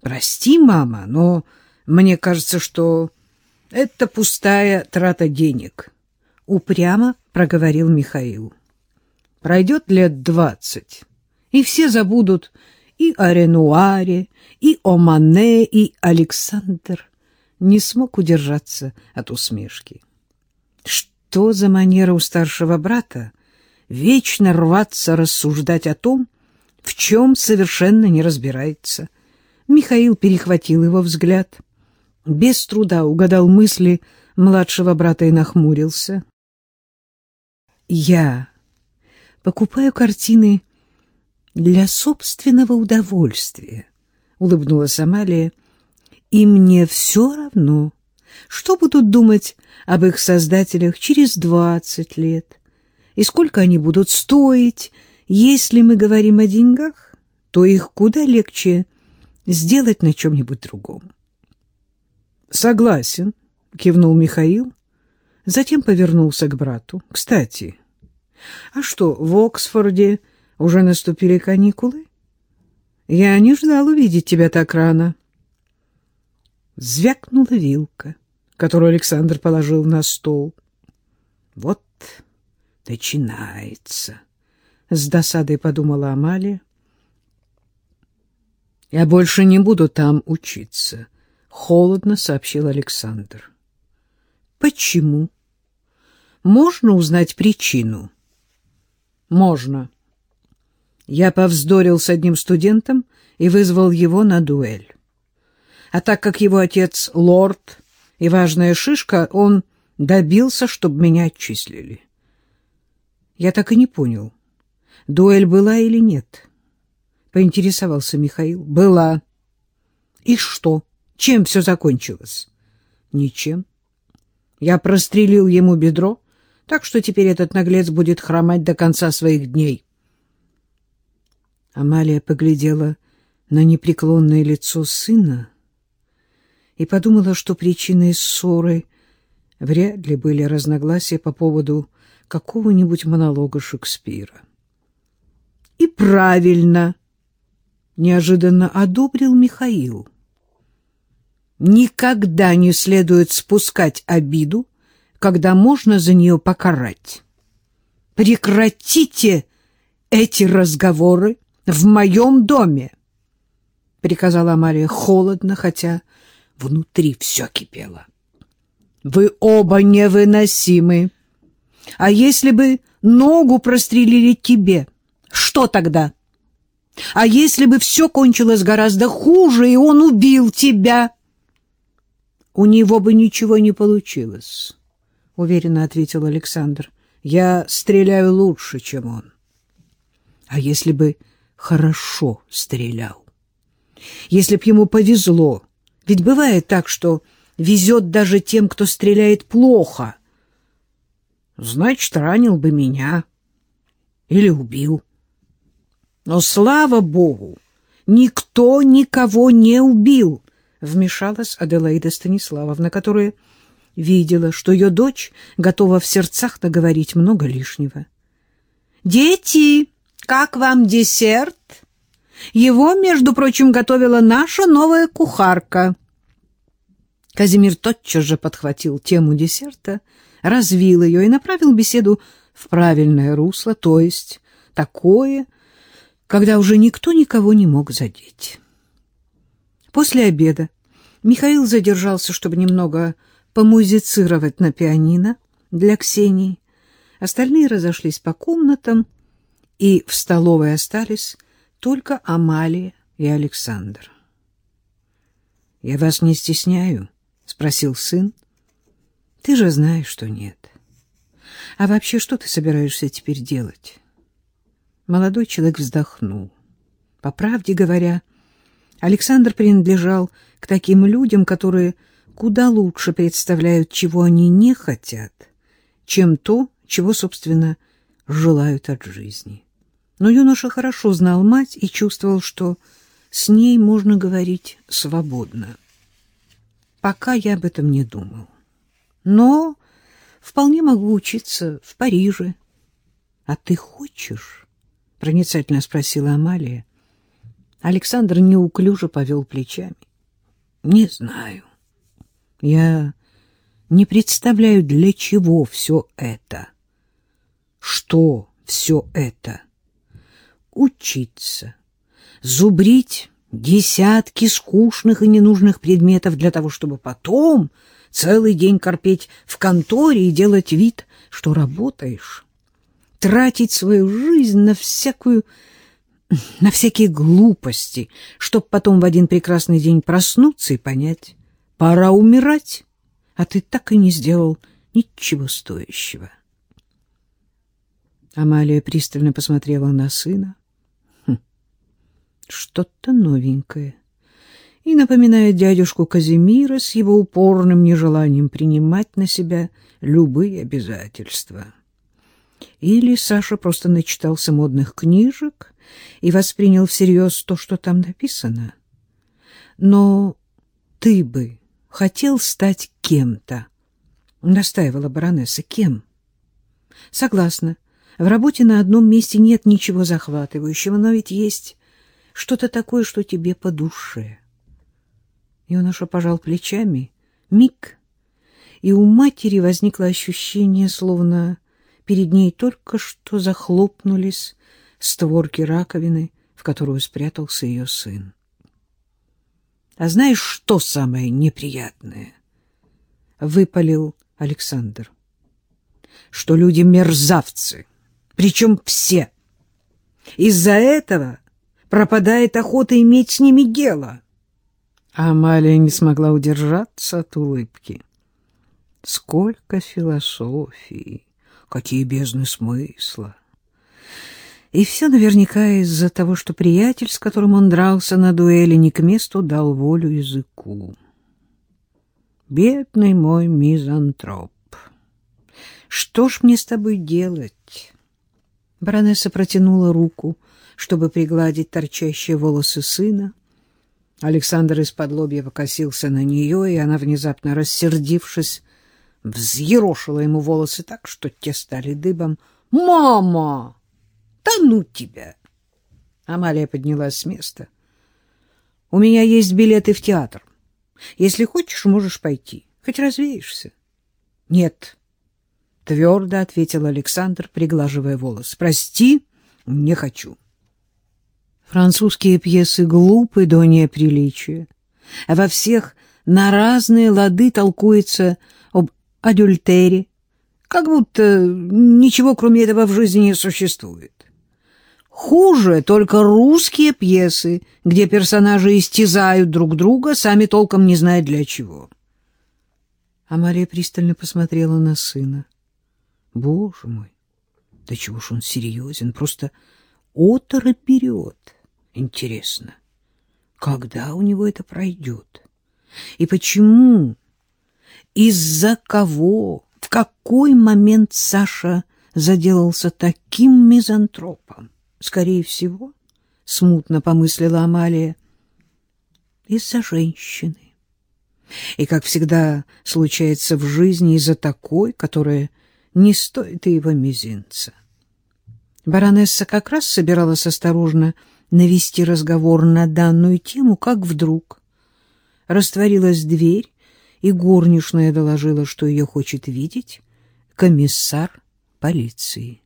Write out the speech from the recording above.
Прости, мама, но мне кажется, что это пустая трата денег, — упрямо проговорил Михаил. Пройдет лет двадцать, и все забудут и о Ренуаре, и о Мане, и Александр не смог удержаться от усмешки. Что за манера у старшего брата вечно рваться рассуждать о том, в чем совершенно не разбирается? Михаил перехватил его взгляд, без труда угадал мысли младшего брата и нахмурился. «Я покупаю картины для собственного удовольствия», — улыбнулась Амалия, — «и мне все равно, что будут думать об их создателях через двадцать лет, и сколько они будут стоить. Если мы говорим о деньгах, то их куда легче сделать на чем-нибудь другом». «Согласен», — кивнул Михаил, затем повернулся к брату. «Кстати, а что, в Оксфорде уже наступили каникулы? Я не ждал увидеть тебя так рано». Звякнула вилка, которую Александр положил на стол. «Вот начинается», — с досадой подумала Амалия. «Я больше не буду там учиться», — холодно сообщил Александр. «Почему? Можно узнать причину?» «Можно». Я повздорил с одним студентом и вызвал его на дуэль. А так как его отец лорд и важная шишка, он добился, чтобы меня отчислили. Я так и не понял, дуэль была или нет. Поинтересовался Михаил. Была. И что? Чем все закончилось? Ничем. Я прострелил ему бедро, так что теперь этот наглец будет хромать до конца своих дней. Амалия поглядела на непреклонное лицо сына и подумала, что причиной ссоры вряд ли были разногласия по поводу какого-нибудь монолога Шекспира. «И правильно!» — неожиданно одобрил Михаил. «Никогда не следует спускать обиду, когда можно за нее покарать. Прекратите эти разговоры в моем доме, — приказала Мария холодно, хотя внутри все кипело. — Вы оба невыносимы. А если бы ногу прострелили тебе, что тогда? А если бы все кончилось гораздо хуже, и он убил тебя? — У него бы ничего не получилось, — уверенно ответил Александр. — Я стреляю лучше, чем он. — А если бы хорошо стрелял. Если б ему повезло, ведь бывает так, что везет даже тем, кто стреляет плохо. Значит, ранил бы меня или убил. Но, слава богу, никто никого не убил, вмешалась Аделаида Станиславовна, которая видела, что ее дочь готова в сердцах наговорить много лишнего. «Дети!» Как вам десерт? Его, между прочим, готовила наша новая кухарка. Казимир тотчас же подхватил тему десерта, развил ее и направил беседу в правильное русло, то есть такое, когда уже никто никого не мог задеть. После обеда Михаил задержался, чтобы немного помузицировать на пианино для Ксении. Остальные разошлись по комнатам, и в столовой остались только Амалия и Александр. — Я вас не стесняю? — спросил сын. — Ты же знаешь, что нет. А вообще, что ты собираешься теперь делать? Молодой человек вздохнул. По правде говоря, Александр принадлежал к таким людям, которые куда лучше представляют, чего они не хотят, чем то, чего, собственно, желают от жизни. Но юноша хорошо знал мать и чувствовал, что с ней можно говорить свободно. Пока я об этом не думал. Но вполне могу учиться в Париже. — А ты хочешь? — проницательно спросила Амалия. Александр неуклюже повел плечами. Не знаю. Я не представляю, для чего все это. Что все это? Учиться, зубрить десятки скучных и ненужных предметов для того, чтобы потом целый день корпеть в конторе и делать вид, что работаешь, тратить свою жизнь на всякую на всякие глупости, чтоб потом в один прекрасный день проснуться и понять, пора умирать, а ты так и не сделал ничего стоящего. Амалия пристально посмотрела на сына. Хм, что-то новенькое. И напоминает дядюшку Казимира с его упорным нежеланием принимать на себя любые обязательства. Или Саша просто начитался модных книжек и воспринял всерьез то, что там написано. Но ты бы хотел стать кем-то, — настаивала баронесса. Кем? Согласна. В работе на одном месте нет ничего захватывающего, но ведь есть что-то такое, что тебе по душе. Юноша пожал плечами. Миг. И у матери возникло ощущение, словно перед ней только что захлопнулись створки раковины, в которую спрятался ее сын. А знаешь, что самое неприятное? Выпалил Александр. Что люди мерзавцы, причем все. Из-за этого пропадает охота иметь с ними дело. А Амалия не смогла удержаться от улыбки. Сколько философии, какие бездны смысла. И все наверняка из-за того, что приятель, с которым он дрался на дуэли, не к месту дал волю языку. Бедный мой мизантроп. Что ж мне с тобой делать? Баронесса протянула руку, чтобы пригладить торчащие волосы сына. Александр из-под лобья покосился на нее, и она, внезапно рассердившись, взъерошила ему волосы так, что те стали дыбом. «Мама!» Да ну тебя! Амалия поднялась с места. У меня есть билеты в театр. Если хочешь, можешь пойти. Хоть развеешься. Нет, твердо ответил Александр, приглаживая волос. Прости, не хочу. Французские пьесы глупы до неприличия. Во всех на разные лады толкуется адюльтере, как будто ничего кроме этого в жизни не существует. Хуже только русские пьесы, где персонажи истязают друг друга, сами толком не зная для чего. А Мария пристально посмотрела на сына. Боже мой, да чего ж он серьезен, просто оторопь вперед. Интересно, когда у него это пройдет? И почему? Из-за кого? В какой момент Саша заделался таким мизантропом? Скорее всего, смутно помыслила Амалия, из-за женщины. И, как всегда случается в жизни, из-за такой, которая не стоит и его мизинца. Баронесса как раз собиралась осторожно навести разговор на данную тему, как вдруг растворилась дверь, и горничная доложила, что ее хочет видеть комиссар полиции.